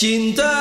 新的